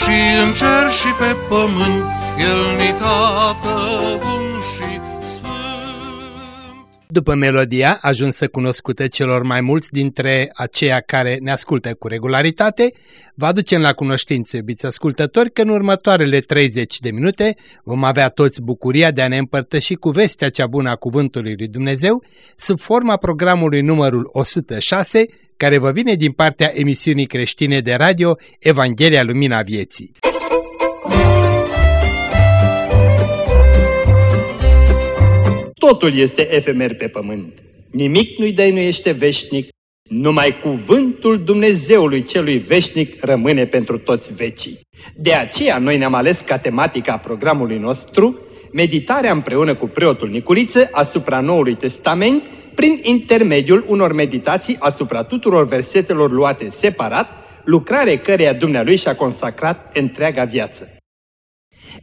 și în cer și pe pământ, El ni tată bun și după melodia, ajunsă cunoscută celor mai mulți dintre aceia care ne ascultă cu regularitate, vă aducem la cunoștință, iubiți ascultători, că în următoarele 30 de minute vom avea toți bucuria de a ne împărtăși cu vestea cea bună a Cuvântului lui Dumnezeu, sub forma programului numărul 106, care vă vine din partea emisiunii creștine de radio Evanghelia Lumina Vieții. Totul este efemer pe pământ. Nimic nu-i dăinuiește veșnic, numai cuvântul Dumnezeului celui veșnic rămâne pentru toți vecii. De aceea noi ne-am ales ca tematica programului nostru meditarea împreună cu preotul Nicuriță asupra Noului Testament prin intermediul unor meditații asupra tuturor versetelor luate separat, lucrare căreia Dumnealui și-a consacrat întreaga viață.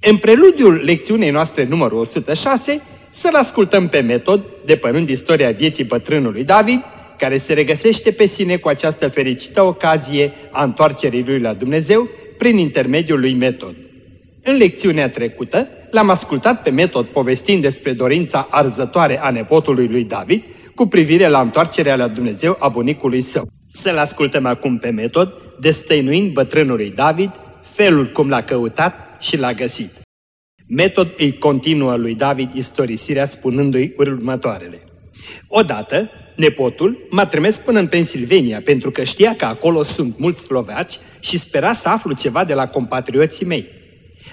În preludiul lecțiunii noastre numărul 106, să-l ascultăm pe metod, depărând istoria vieții bătrânului David, care se regăsește pe sine cu această fericită ocazie a întoarcerii lui la Dumnezeu prin intermediul lui metod. În lecțiunea trecută, l-am ascultat pe metod povestind despre dorința arzătoare a nepotului lui David cu privire la întoarcerea la Dumnezeu a bunicului său. Să-l ascultăm acum pe metod, destăinuind bătrânului David felul cum l-a căutat și l-a găsit. Metod îi continuă lui David istorisirea spunându-i următoarele. Odată, nepotul m-a trimis până în Pennsylvania pentru că știa că acolo sunt mulți slovaci și spera să aflu ceva de la compatrioții mei.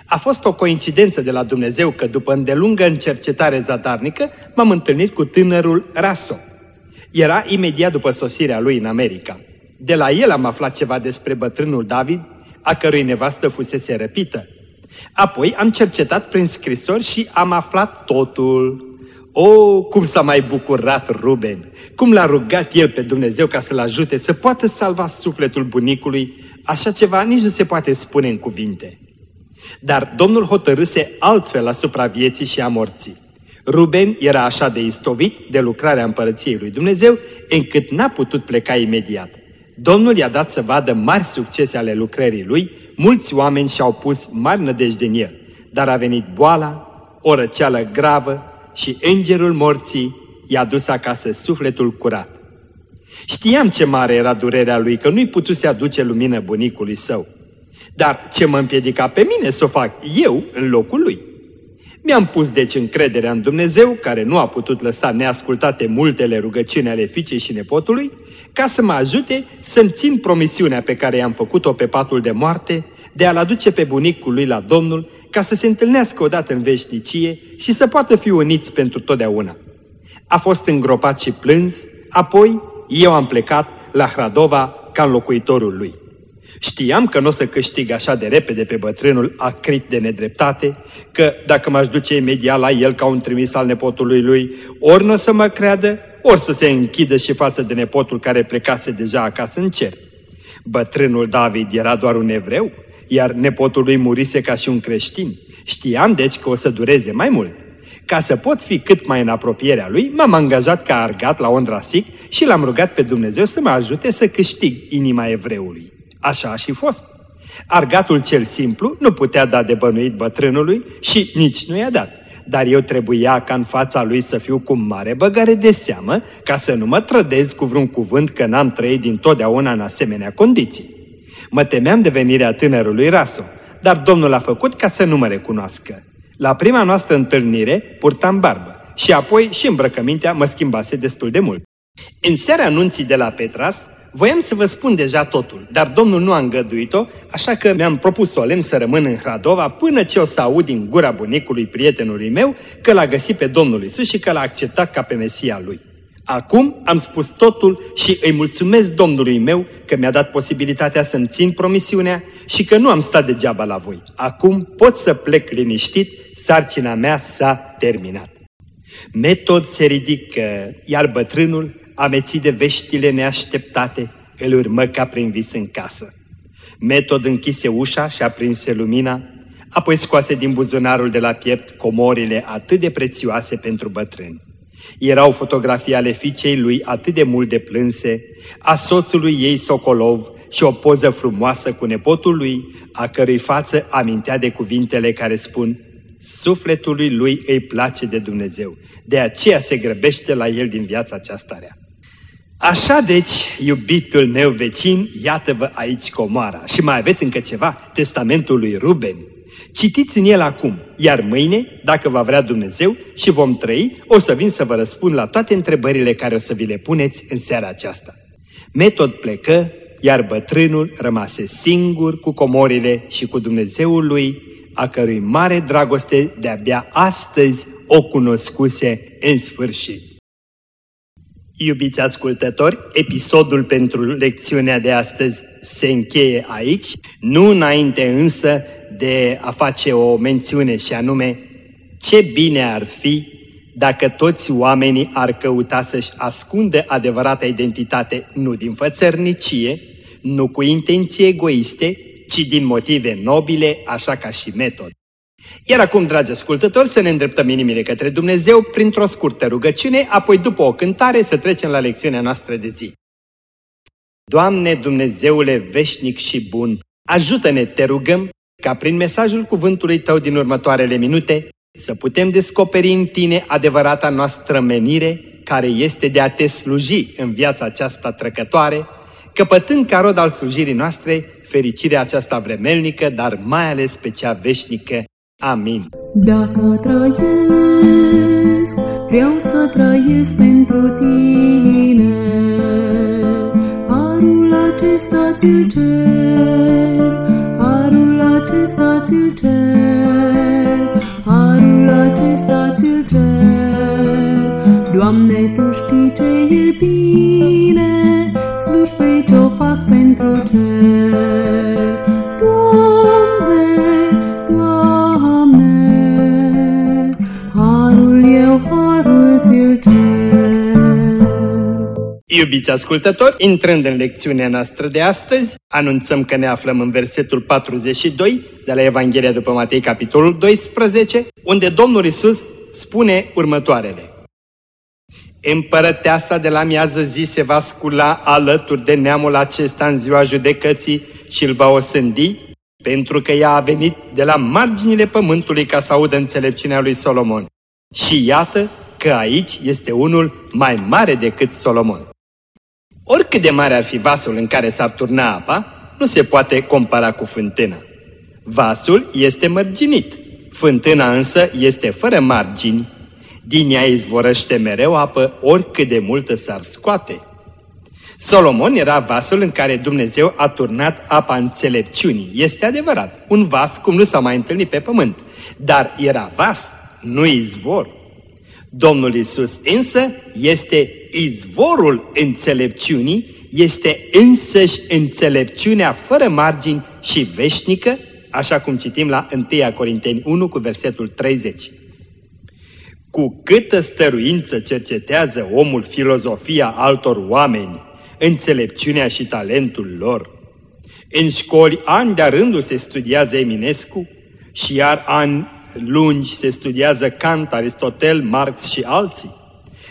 A fost o coincidență de la Dumnezeu că după îndelungă încercetare zadarnică m-am întâlnit cu tânărul Raso. Era imediat după sosirea lui în America. De la el am aflat ceva despre bătrânul David, a cărui nevastă fusese răpită Apoi am cercetat prin scrisori și am aflat totul. O, oh, cum s-a mai bucurat Ruben! Cum l-a rugat el pe Dumnezeu ca să-l ajute să poată salva sufletul bunicului, așa ceva nici nu se poate spune în cuvinte. Dar Domnul hotărâse altfel asupra vieții și a morții. Ruben era așa de istovit de lucrarea împărăției lui Dumnezeu, încât n-a putut pleca imediat. Domnul i-a dat să vadă mari succese ale lucrării lui, mulți oameni și-au pus mari nădejde în el, dar a venit boala, o răceală gravă și îngerul morții i-a dus acasă sufletul curat. Știam ce mare era durerea lui, că nu-i putuse aduce lumină bunicului său. Dar ce mă împiedica pe mine să o fac eu în locul lui? Mi-am pus deci încrederea în Dumnezeu, care nu a putut lăsa neascultate multele rugăciuni ale fiicei și nepotului, ca să mă ajute să-mi țin promisiunea pe care i-am făcut-o pe patul de moarte, de a-l aduce pe bunicul lui la Domnul, ca să se întâlnească odată în veșnicie și să poată fi uniți pentru totdeauna. A fost îngropat și plâns, apoi eu am plecat la Hradova ca înlocuitorul lui. Știam că nu o să câștig așa de repede pe bătrânul acrit de nedreptate, că dacă m-aș duce imediat la el ca un trimis al nepotului lui, ori nu o să mă creadă, ori să se închidă și față de nepotul care plecase deja acasă în cer. Bătrânul David era doar un evreu, iar nepotul lui murise ca și un creștin. Știam deci că o să dureze mai mult. Ca să pot fi cât mai în apropierea lui, m-am angajat ca argat la Ondrasic și l-am rugat pe Dumnezeu să mă ajute să câștig inima evreului. Așa a și fost. Argatul cel simplu nu putea da de bănuit bătrânului și nici nu i-a dat. Dar eu trebuia ca în fața lui să fiu cu mare băgare de seamă, ca să nu mă trădez cu vreun cuvânt că n-am trăit din totdeauna în asemenea condiții. Mă temeam de venirea tânărului Raso, dar Domnul a făcut ca să nu mă recunoască. La prima noastră întâlnire purtam barbă și apoi și îmbrăcămintea mă schimbase destul de mult. În seara anunții de la Petras, Voiam să vă spun deja totul, dar Domnul nu a îngăduit-o, așa că mi-am propus solemn să rămân în Hradova până ce o să aud din gura bunicului prietenului meu că l-a găsit pe Domnul Isus și că l-a acceptat ca pe Mesia lui. Acum am spus totul și îi mulțumesc Domnului meu că mi-a dat posibilitatea să-mi țin promisiunea și că nu am stat degeaba la voi. Acum pot să plec liniștit, sarcina mea s-a terminat. Metod se ridică, iar bătrânul, amețit de veștile neașteptate, îl urmă ca prin vis în casă. Metod închise ușa și aprinse lumina, apoi scoase din buzunarul de la piept comorile atât de prețioase pentru bătrân. Erau fotografii ale fiicei lui atât de mult de plânse, a soțului ei Socolov și o poză frumoasă cu nepotul lui, a cărui față amintea de cuvintele care spun Sufletului lui îi place de Dumnezeu, de aceea se grăbește la el din viața aceasta rea. Așa deci, iubitul meu vecin, iată-vă aici comoara. Și mai aveți încă ceva, testamentul lui Ruben. Citiți în el acum, iar mâine, dacă va vrea Dumnezeu și vom trăi, o să vin să vă răspund la toate întrebările care o să vi le puneți în seara aceasta. Metod plecă, iar bătrânul rămase singur cu comorile și cu Dumnezeul lui, a cărui mare dragoste de-abia astăzi o cunoscuse în sfârșit. Iubiți ascultători, episodul pentru lecțiunea de astăzi se încheie aici, nu înainte însă de a face o mențiune și anume ce bine ar fi dacă toți oamenii ar căuta să-și ascundă adevărata identitate nu din fățărnicie, nu cu intenții egoiste, ci din motive nobile, așa ca și metod. Iar acum, dragi ascultători, să ne îndreptăm inimile către Dumnezeu printr-o scurtă rugăciune, apoi după o cântare să trecem la lecțiunea noastră de zi. Doamne Dumnezeule veșnic și bun, ajută-ne, te rugăm, ca prin mesajul cuvântului Tău din următoarele minute să putem descoperi în Tine adevărata noastră menire, care este de a Te sluji în viața aceasta trăcătoare, căpătând ca rod al slujirii noastre fericirea aceasta vremelnică, dar mai ales pe cea veșnică. Amin. Dacă trăiesc, vreau să trăiesc pentru tine. Harul acesta ți-l cer, harul acesta ți-l cer, harul acesta ți-l cer. Doamne, Tu știi ce e bine, slujbei ce-o fac pentru cer. Iubiți ascultători, intrând în lecțiunea noastră de astăzi, anunțăm că ne aflăm în versetul 42 de la Evanghelia după Matei, capitolul 12, unde Domnul Isus spune următoarele. Împărăteasa de la miază zi se va scula alături de neamul acesta în ziua judecății și îl va osândi, pentru că ea a venit de la marginile pământului ca să audă înțelepciunea lui Solomon. Și iată că aici este unul mai mare decât Solomon. Oricât de mare ar fi vasul în care s-ar turna apa, nu se poate compara cu fântâna. Vasul este mărginit, fântâna însă este fără margini. Din ea izvorăște mereu apă oricât de multă s-ar scoate. Solomon era vasul în care Dumnezeu a turnat apa înțelepciunii. Este adevărat, un vas cum nu s-a mai întâlnit pe pământ, dar era vas, nu izvor. Domnul Isus însă este izvorul înțelepciunii, este însăși înțelepciunea fără margini și veșnică, așa cum citim la 1 Corinteni 1 cu versetul 30. Cu câtă stăruință cercetează omul filozofia altor oameni, înțelepciunea și talentul lor. În școli ani de rândul se studiază Eminescu și iar ani lungi se studiază Kant, Aristotel, Marx și alții.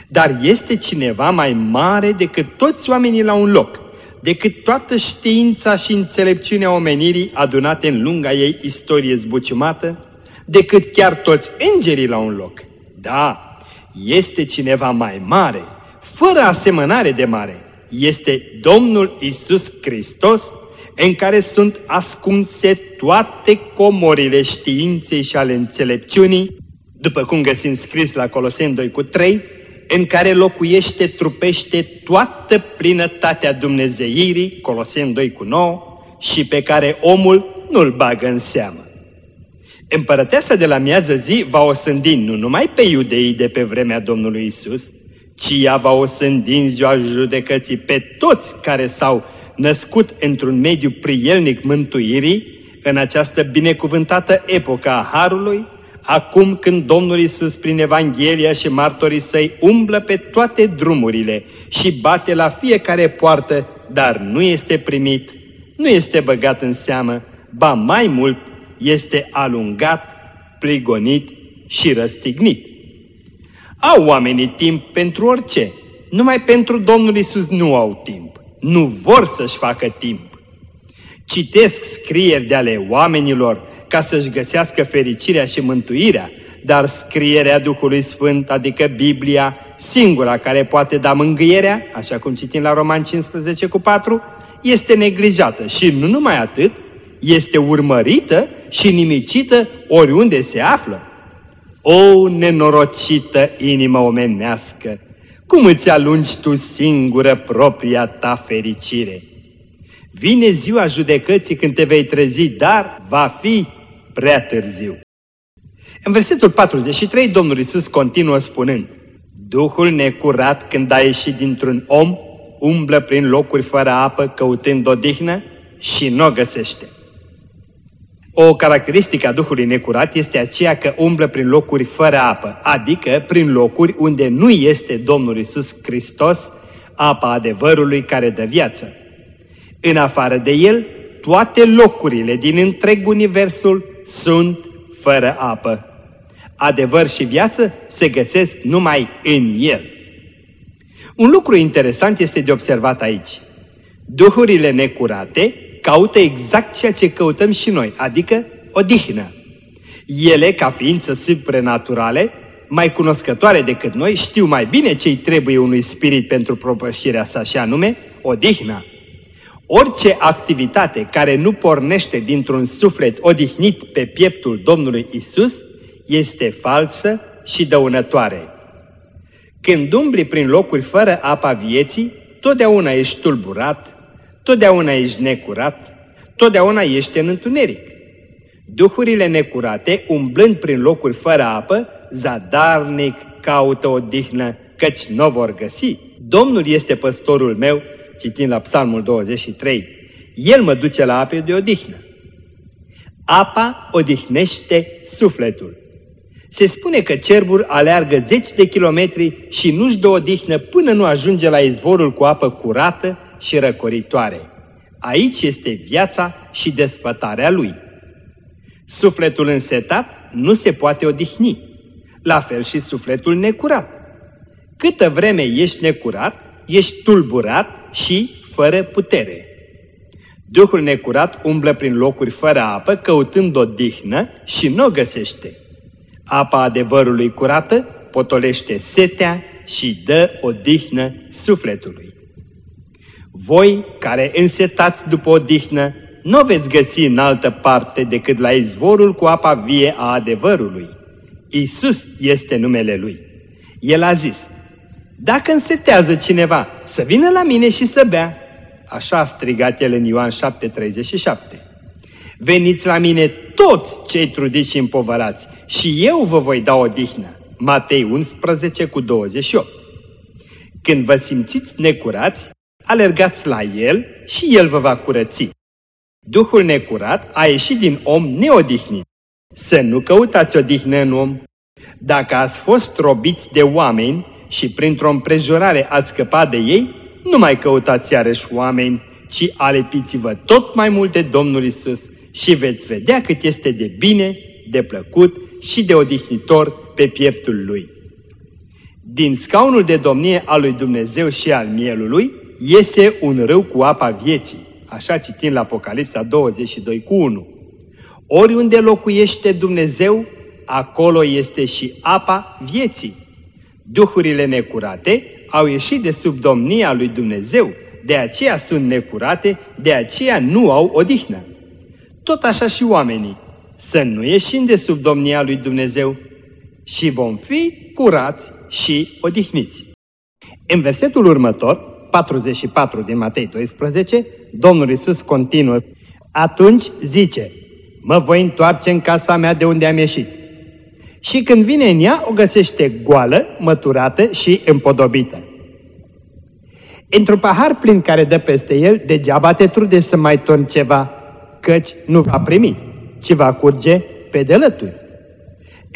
Dar este cineva mai mare decât toți oamenii la un loc, decât toată știința și înțelepciunea omenirii adunate în lunga ei istorie zbuciumată, decât chiar toți îngerii la un loc. Da, este cineva mai mare, fără asemănare de mare. Este Domnul Isus Hristos, în care sunt ascunse toate comorile științei și ale înțelepciunii, după cum găsim scris la Coloseni 2 cu 3, în care locuiește, trupește toată plinătatea Dumnezeirii, Coloseni 2 cu 9, și pe care omul nu-l bagă în seamă. Împărăteasa de la miază zi va osândi nu numai pe iudeii de pe vremea Domnului Isus, ci ea va osândi în ziua judecății pe toți care s-au născut într-un mediu prielnic mântuirii, în această binecuvântată epocă a Harului, acum când Domnul Isus prin Evanghelia și martorii săi umblă pe toate drumurile și bate la fiecare poartă, dar nu este primit, nu este băgat în seamă, ba mai mult este alungat, prigonit și răstignit. Au oamenii timp pentru orice, numai pentru Domnul Isus nu au timp, nu vor să-și facă timp. Citesc scrieri de ale oamenilor ca să-și găsească fericirea și mântuirea, dar scrierea Duhului Sfânt, adică Biblia, singura care poate da mângâierea, așa cum citim la Roman 15 cu 4, este neglijată și nu numai atât, este urmărită și nimicită oriunde se află. O nenorocită inimă omenească, cum îți alungi tu singură propria ta fericire? Vine ziua judecății când te vei trezi, dar va fi prea târziu. În versetul 43, Domnul Isus continuă spunând, Duhul necurat când a ieșit dintr-un om, umblă prin locuri fără apă căutând odihnă și nu o găsește. O caracteristică a Duhului necurat este aceea că umblă prin locuri fără apă, adică prin locuri unde nu este Domnul Isus Hristos, apa adevărului care dă viață. În afară de El, toate locurile din întreg universul sunt fără apă. Adevăr și viață se găsesc numai în El. Un lucru interesant este de observat aici. Duhurile necurate caută exact ceea ce căutăm și noi, adică odihnă. Ele, ca ființă supranaturale, mai cunoscătoare decât noi, știu mai bine ce-i trebuie unui spirit pentru propășirea sa și anume odihna. Orice activitate care nu pornește dintr-un suflet odihnit pe pieptul Domnului Isus este falsă și dăunătoare. Când umbli prin locuri fără apa vieții, totdeauna ești tulburat, totdeauna ești necurat, totdeauna ești în întuneric. Duhurile necurate, umblând prin locuri fără apă, zadarnic caută o dihnă, căci nu vor găsi. Domnul este păstorul meu, citind la Psalmul 23, El mă duce la ape de odihnă. Apa odihnește sufletul. Se spune că cerbul aleargă zeci de kilometri și nu-și dă odihnă până nu ajunge la izvorul cu apă curată și răcoritoare. Aici este viața și desfătarea lui. Sufletul însetat nu se poate odihni, la fel și sufletul necurat. Câtă vreme ești necurat, ești tulburat și fără putere. Duhul necurat umblă prin locuri fără apă, căutând o dihnă și nu o găsește. Apa adevărului curată potolește setea și dă o dihnă sufletului. Voi, care însetați după o dihnă, nu o veți găsi în altă parte decât la izvorul cu apa vie a adevărului. Isus este numele Lui. El a zis, dacă însetează cineva, să vină la mine și să bea. Așa a strigat el în Ioan 7:37. Veniți la mine toți cei trudiți și împovărați și eu vă voi da o dihnă. Matei 11 cu 28. Când vă simțiți necurați, alergați la el și el vă va curăți. Duhul necurat a ieșit din om neodihnit. Să nu căutați odihnă în om. Dacă ați fost robiți de oameni și printr-o împrejurare ați scăpat de ei, nu mai căutați iarăși oameni, ci alepiți-vă tot mai mult de Domnul Isus și veți vedea cât este de bine, de plăcut și de odihnitor pe pieptul Lui. Din scaunul de domnie al lui Dumnezeu și al mielului iese un râu cu apa vieții, așa citim la Apocalipsa 22 cu 1. Oriunde locuiește Dumnezeu, acolo este și apa vieții. Duhurile necurate au ieșit de sub domnia lui Dumnezeu, de aceea sunt necurate, de aceea nu au odihnă. Tot așa și oamenii, să nu ieșim de sub domnia lui Dumnezeu și vom fi curați și odihniți. În versetul următor, 44 din Matei 12, Domnul Isus continuă, atunci zice, mă voi întoarce în casa mea de unde am ieșit. Și când vine în ea, o găsește goală, măturată și împodobită. Într-un pahar plin care dă peste el, degeaba te trude să mai torni ceva, căci nu va primi, ci va curge pe delături.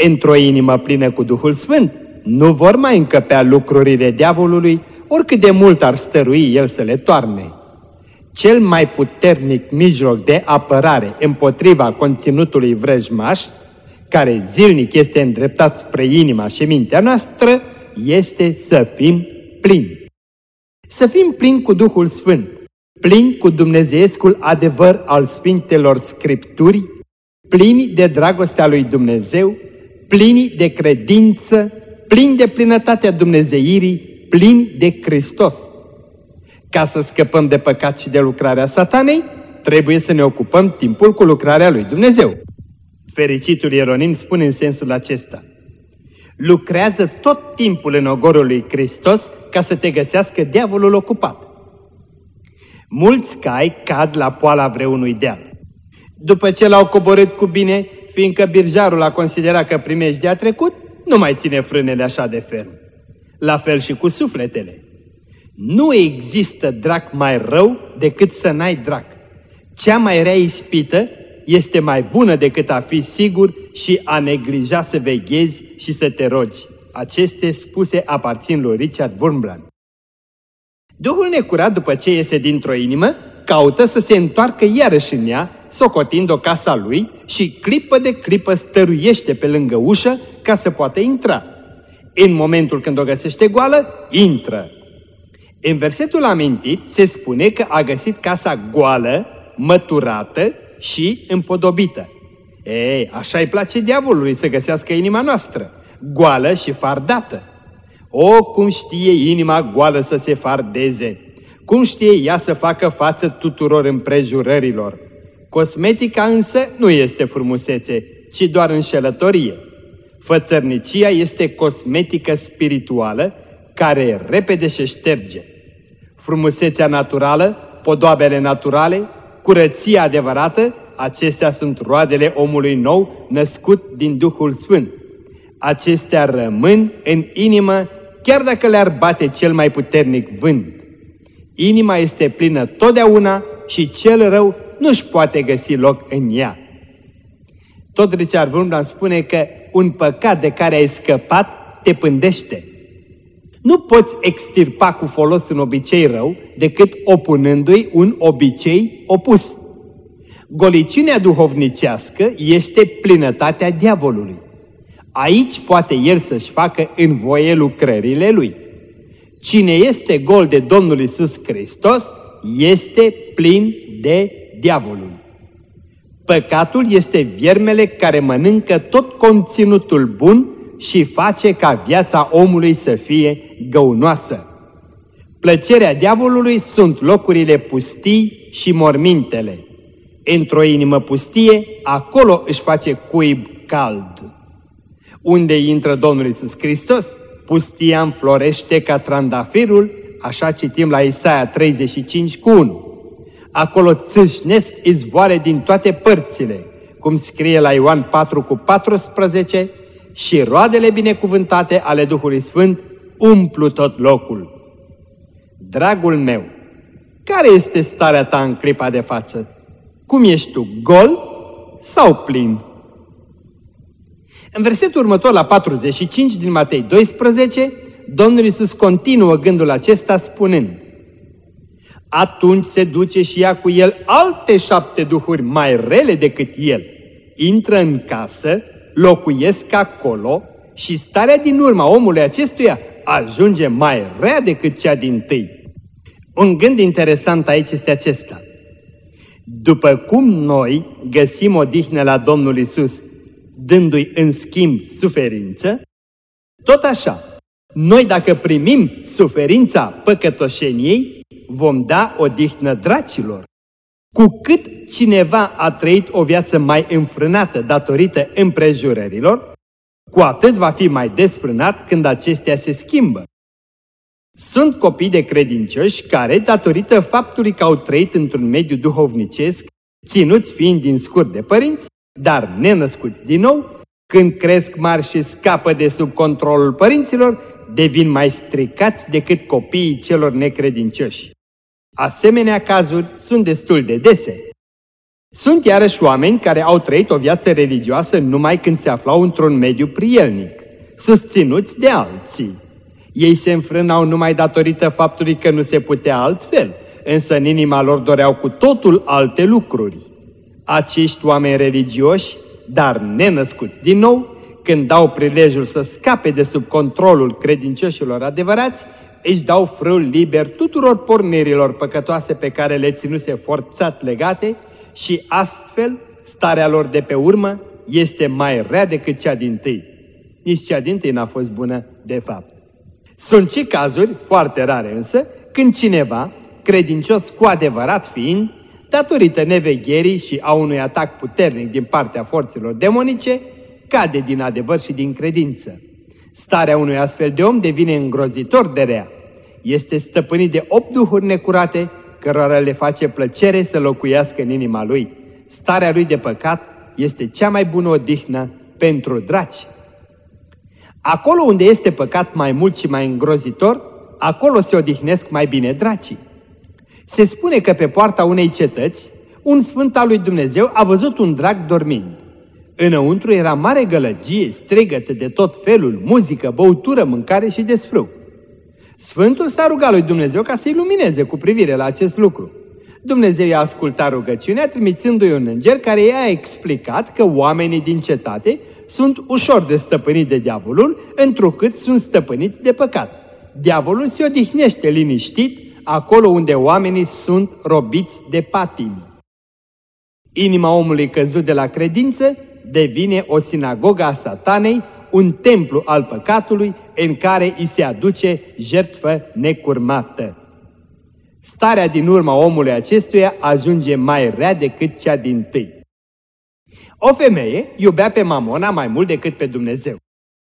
Într-o inimă plină cu Duhul Sfânt, nu vor mai încăpea lucrurile diavolului, oricât de mult ar stărui el să le toarne. Cel mai puternic mijloc de apărare împotriva conținutului vrăjmaș, care zilnic este îndreptat spre inima și mintea noastră, este să fim plini. Să fim plini cu Duhul Sfânt, plini cu Dumnezeescul adevăr al Sfintelor Scripturi, plini de dragostea lui Dumnezeu, plini de credință, plini de plinătatea Dumnezeirii, plini de Hristos. Ca să scăpăm de păcat și de lucrarea satanei, trebuie să ne ocupăm timpul cu lucrarea lui Dumnezeu. Fericitul Ieronim spune în sensul acesta. Lucrează tot timpul în ogorul lui Hristos ca să te găsească diavolul ocupat. Mulți cai cad la poala vreunui deal. După ce l-au coborât cu bine, fiindcă birjarul a considerat că de-a trecut, nu mai ține frânele așa de ferm. La fel și cu sufletele. Nu există drac mai rău decât să n-ai drac. Cea mai rea ispită este mai bună decât a fi sigur și a neglija să veghezi și să te rogi. Aceste spuse aparțin lui Richard Wurmbrand. Duhul necurat, după ce iese dintr-o inimă, caută să se întoarcă iarăși în ea, socotind o casa lui și clipă de clipă stăruiește pe lângă ușă ca să poată intra. În momentul când o găsește goală, intră. În versetul amintit se spune că a găsit casa goală, măturată și împodobită. Ei, așa îi place diavolului să găsească inima noastră, goală și fardată. O, cum știe inima goală să se fardeze! Cum știe ea să facă față tuturor împrejurărilor? Cosmetica însă nu este frumusețe, ci doar înșelătorie. Fățărnicia este cosmetică spirituală care repede se șterge. Frumusețea naturală, podoabele naturale, curăția adevărată, acestea sunt roadele omului nou născut din Duhul Sfânt. Acestea rămân în inimă chiar dacă le-ar bate cel mai puternic vânt. Inima este plină totdeauna și cel rău nu-și poate găsi loc în ea. Tot Richard Wurmbrand spune că un păcat de care ai scăpat te pândește. Nu poți extirpa cu folos un obicei rău decât opunându-i un obicei opus. Goliciunea duhovnicească este plinătatea diavolului. Aici poate el să-și facă în voie lucrările lui. Cine este gol de Domnul Isus Hristos este plin de diavolul. Păcatul este viermele care mănâncă tot conținutul bun și face ca viața omului să fie găunoasă. Plăcerea diavolului sunt locurile pustii și mormintele. Într-o inimă pustie, acolo își face cuib cald. Unde intră Domnul Isus Hristos, pustia înflorește ca trandafirul, așa citim la Isaia 35 cu 1. Acolo țâșnesc izvoare din toate părțile, cum scrie la Ioan 4 cu 14, și roadele binecuvântate ale Duhului Sfânt umplu tot locul. Dragul meu, care este starea ta în clipa de față? Cum ești tu, gol sau plin? În versetul următor, la 45 din Matei 12, Domnul Iisus continuă gândul acesta spunând Atunci se duce și ia cu el alte șapte duhuri mai rele decât el. Intră în casă, locuiesc acolo și starea din urma omului acestuia ajunge mai rea decât cea din tâi. Un gând interesant aici este acesta. După cum noi găsim odihnă la Domnul Isus, dându-i în schimb suferință, tot așa, noi dacă primim suferința păcătoșeniei, vom da odihnă dracilor. Cu cât cineva a trăit o viață mai înfrânată datorită împrejurărilor, cu atât va fi mai desfrânat când acestea se schimbă. Sunt copii de credincioși care, datorită faptului că au trăit într-un mediu duhovnicesc, ținuți fiind din scurt de părinți, dar nenăscuți din nou, Când cresc mari și scapă de sub controlul părinților, devin mai stricați decât copiii celor necredincioși. Asemenea cazuri sunt destul de dese. Sunt iarăși oameni care au trăit o viață religioasă numai când se aflau într-un mediu prielnic, susținuți de alții. Ei se înfrânau numai datorită faptului că nu se putea altfel, însă în inima lor doreau cu totul alte lucruri. Acești oameni religioși, dar nenăscuți din nou, când dau prilejul să scape de sub controlul credincioșilor adevărați, își dau frâul liber tuturor pornirilor păcătoase pe care le ținuse forțat legate și astfel starea lor de pe urmă este mai rea decât cea din tâi. Nici cea din tâi n-a fost bună, de fapt. Sunt și cazuri, foarte rare însă, când cineva, credincios cu adevărat fiind, datorită nevegherii și a unui atac puternic din partea forțelor demonice, cade din adevăr și din credință. Starea unui astfel de om devine îngrozitor de rea. Este stăpânit de opt duhuri necurate, cărora le face plăcere să locuiască în inima lui. Starea lui de păcat este cea mai bună odihnă pentru draci. Acolo unde este păcat mai mult și mai îngrozitor, acolo se odihnesc mai bine dracii. Se spune că pe poarta unei cetăți, un sfânt al lui Dumnezeu a văzut un drac dormind. Înăuntru era mare gălăgie, strigătă de tot felul, muzică, băutură, mâncare și desfrâu. Sfântul s-a rugat lui Dumnezeu ca să ilumineze cu privire la acest lucru. Dumnezeu i-a ascultat rugăciunea trimițându-i un înger care i-a explicat că oamenii din cetate sunt ușor de stăpânit de diavolul, întrucât sunt stăpâniți de păcat. Diavolul se odihnește liniștit acolo unde oamenii sunt robiți de patimi. Inima omului căzut de la credință devine o sinagogă a satanei, un templu al păcatului în care îi se aduce jertfă necurmată. Starea din urma omului acestuia ajunge mai rea decât cea din tâi. O femeie iubea pe Mamona mai mult decât pe Dumnezeu.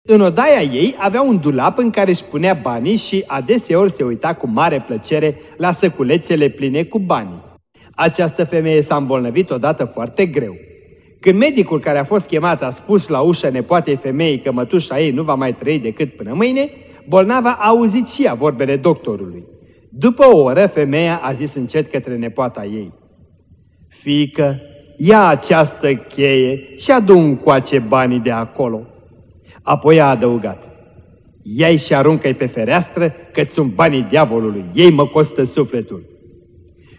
În odaia ei avea un dulap în care își punea banii și adeseori se uita cu mare plăcere la săculețele pline cu banii. Această femeie s-a îmbolnăvit odată foarte greu. Când medicul care a fost chemat a spus la ușă nepoatei femeii că mătușa ei nu va mai trăi decât până mâine, bolnava a auzit și ea vorbele doctorului. După o oră, femeia a zis încet către nepoata ei. Fică, ia această cheie și adu încoace banii de acolo. Apoi a adăugat. Ia-i și aruncă-i pe fereastră, că sunt banii diavolului, ei mă costă sufletul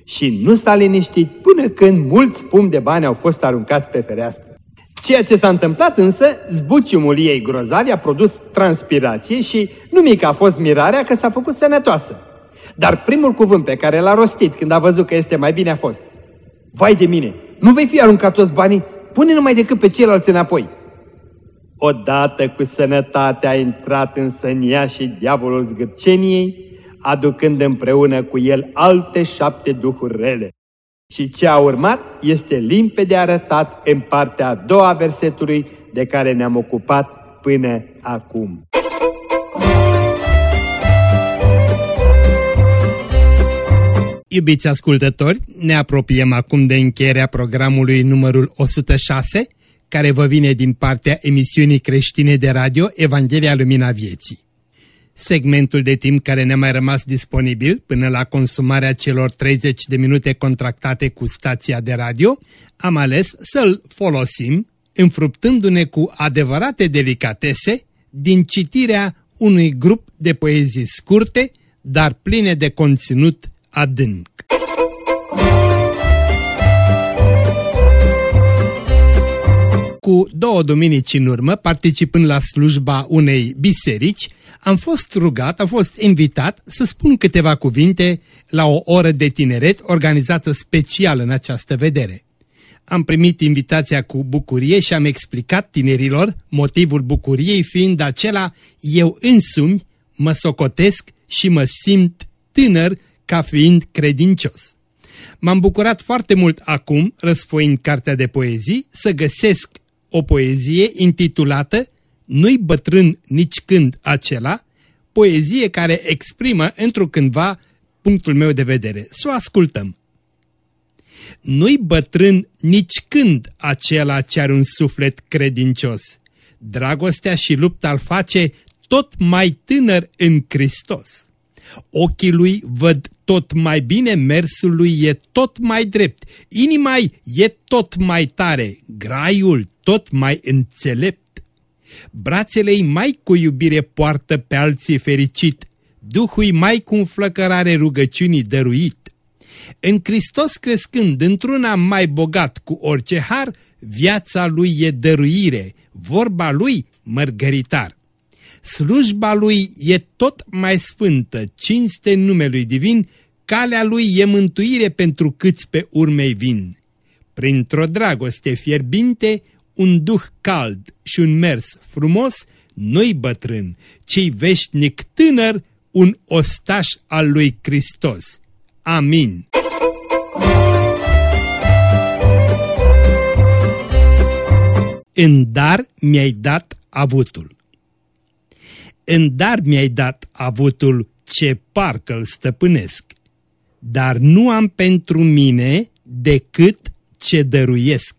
și nu s-a liniștit până când mulți pum de bani au fost aruncați pe fereastră. Ceea ce s-a întâmplat însă, zbuciumul ei grozavi a produs transpirație și nu mică a fost mirarea că s-a făcut sănătoasă. Dar primul cuvânt pe care l-a rostit când a văzut că este mai bine a fost Vai de mine, nu vei fi aruncat toți banii? Pune numai decât pe ceilalți înapoi. Odată cu sănătatea a intrat în sănia și diavolul zgârceniei, aducând împreună cu el alte șapte duhuri rele. Și ce a urmat este limpede arătat în partea a doua versetului de care ne-am ocupat până acum. Iubiți ascultători, ne apropiem acum de încheierea programului numărul 106, care vă vine din partea emisiunii creștine de radio Evanghelia Lumina Vieții segmentul de timp care ne-a mai rămas disponibil până la consumarea celor 30 de minute contractate cu stația de radio, am ales să-l folosim înfruptându-ne cu adevărate delicatese din citirea unui grup de poezii scurte, dar pline de conținut adânc. Cu două duminici în urmă, participând la slujba unei biserici, am fost rugat, am fost invitat să spun câteva cuvinte la o oră de tineret organizată special în această vedere. Am primit invitația cu bucurie și am explicat tinerilor motivul bucuriei fiind acela eu însumi mă socotesc și mă simt tânăr ca fiind credincios. M-am bucurat foarte mult acum, răsfoind cartea de poezii, să găsesc o poezie intitulată Nu-i bătrân nici când acela, poezie care exprimă întrucândva punctul meu de vedere. Să o ascultăm. Nu-i bătrân nici când acela ce are un suflet credincios. dragostea și lupta îl face tot mai tânăr în Hristos. Ochii lui văd tot mai bine, mersul lui e tot mai drept, inima e tot mai tare, graiul tot mai înțelept. Brațele ei mai cu iubire poartă pe alții fericit, Duhul mai cu înflăcărare rugăciunii dăruit. În Hristos crescând într-una mai bogat cu orice har, viața lui e dăruire, vorba lui mărgăritar. Slujba lui e tot mai sfântă, cinste numelui divin, calea lui e mântuire pentru câți pe urmei vin. Printr-o dragoste fierbinte, un duh cald și un mers frumos, nu-i bătrân, ci veșnic tânăr, un ostaș al lui Hristos. Amin. În dar mi-ai dat avutul. În dar mi-ai dat avutul ce parcă îl stăpânesc, dar nu am pentru mine decât ce dăruiesc.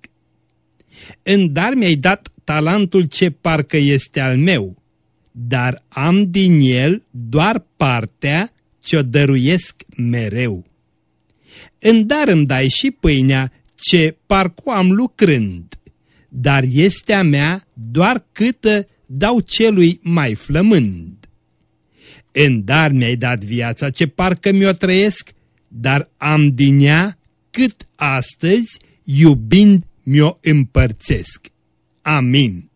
În dar mi-ai dat talentul ce parcă este al meu, dar am din el doar partea ce-o dăruiesc mereu. În dar îmi dai și pâinea ce parcu am lucrând, dar este a mea doar câtă dau celui mai flămând. În dar mi-ai dat viața ce parcă mi-o trăiesc, dar am din ea cât astăzi, iubind, mi-o împărțesc. Amin.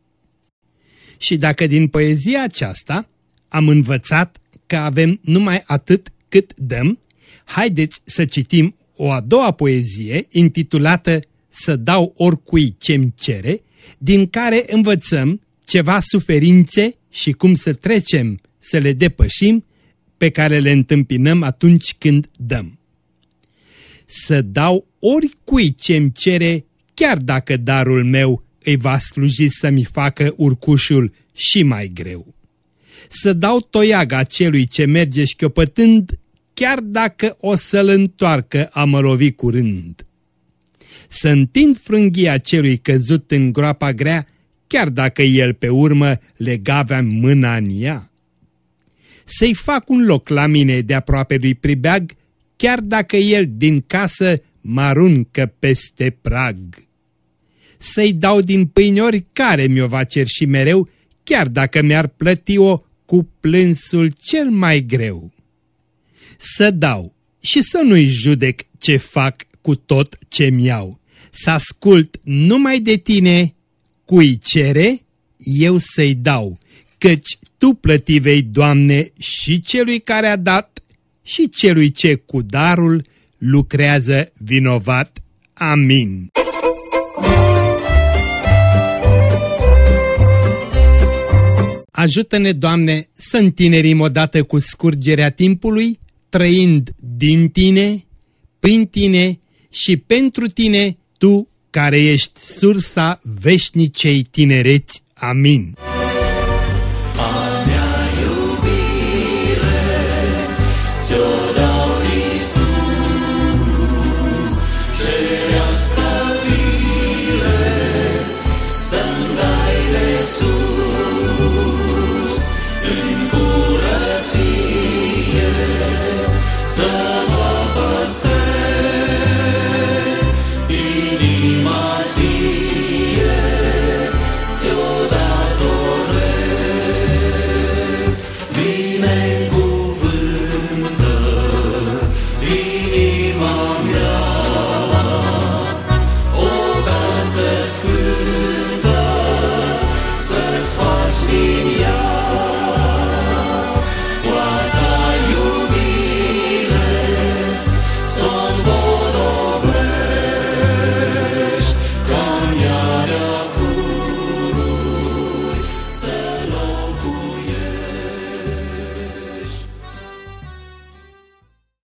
Și dacă din poezia aceasta am învățat că avem numai atât cât dăm, haideți să citim o a doua poezie intitulată Să dau oricui ce-mi cere, din care învățăm ceva suferințe și cum să trecem, să le depășim, pe care le întâmpinăm atunci când dăm. Să dau oricui ce-mi cere, chiar dacă darul meu îi va sluji să-mi facă urcușul și mai greu. Să dau toiaga celui ce merge șchiopătând, chiar dacă o să-l întoarcă a mă lovi curând. Să întind frânghia celui căzut în groapa grea, chiar dacă el pe urmă legavea mâna în ea. Să-i fac un loc la mine de aproape lui pribeag, chiar dacă el din casă mă aruncă peste prag să-i dau din pâiniori care mi-o va cerși mereu, chiar dacă mi-ar plăti-o cu plânsul cel mai greu. Să dau și să nu-i judec ce fac cu tot ce-mi iau, să ascult numai de tine, cui cere, eu să-i dau, căci Tu plăti vei, Doamne, și celui care a dat, și celui ce cu darul lucrează vinovat. Amin. Ajută-ne, Doamne, să întinerim odată cu scurgerea timpului, trăind din Tine, prin Tine și pentru Tine, Tu care ești sursa veșnicei tinereți. Amin.